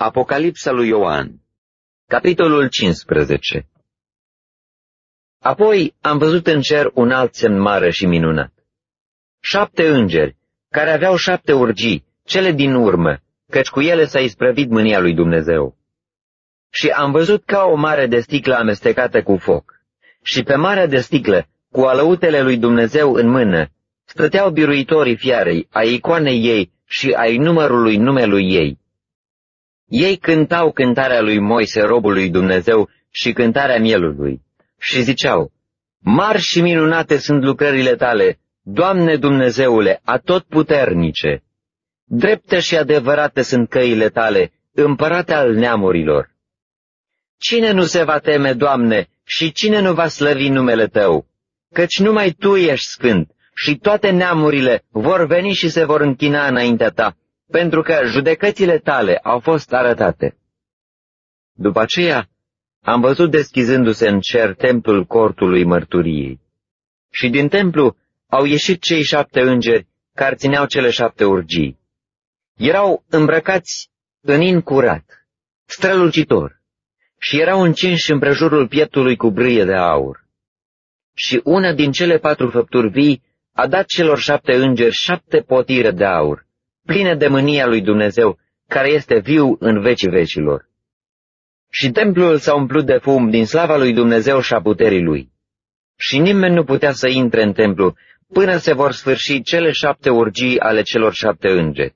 Apocalipsa lui Ioan Capitolul 15 Apoi am văzut în cer un alt semn mare și minunat. Șapte îngeri, care aveau șapte urgii, cele din urmă, căci cu ele s-a isprăvit mânia lui Dumnezeu. Și am văzut ca o mare de sticlă amestecată cu foc. Și pe marea de sticlă, cu alăutele lui Dumnezeu în mână, stăteau biruitorii fiarei, a icoanei ei și ai numărului numelui ei. Ei cântau cântarea lui Moise, robul lui Dumnezeu, și cântarea mielului, și ziceau, Mari și minunate sunt lucrările tale, Doamne Dumnezeule, atotputernice! Drepte și adevărate sunt căile tale, împărate al neamurilor. Cine nu se va teme, Doamne, și cine nu va slăvi numele Tău? Căci numai Tu ești sfânt și toate neamurile vor veni și se vor închina înaintea Ta, pentru că judecățile Tale au fost arătate. După aceea, am văzut deschizându-se în cer templul cortului mărturiei. Și din templu au ieșit cei șapte îngeri care țineau cele șapte urgii. Erau îmbrăcați în in curat, strălucitor, și erau încinși împrejurul pieptului cu brâie de aur. Și una din cele patru făpturi vii a dat celor șapte îngeri șapte potire de aur, pline de mânia lui Dumnezeu, care este viu în vecii vecilor. Și templul s-a umplut de fum din slava lui Dumnezeu și a puterii lui. Și nimeni nu putea să intre în templu până se vor sfârși cele șapte urgii ale celor șapte îngeri.